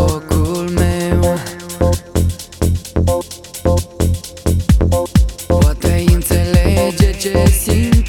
locul meu. Poate înțelege ce simt.